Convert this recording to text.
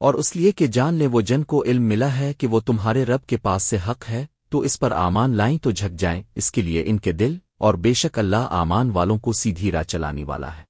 اور اس لیے کہ جان لے وہ جن کو علم ملا ہے کہ وہ تمہارے رب کے پاس سے حق ہے، تو اس پر آمان لائیں تو جھک جائیں، اس کے لیے ان کے دل اور بے شک اللہ آمان والوں کو سیدھی راہ چلانے والا ہے۔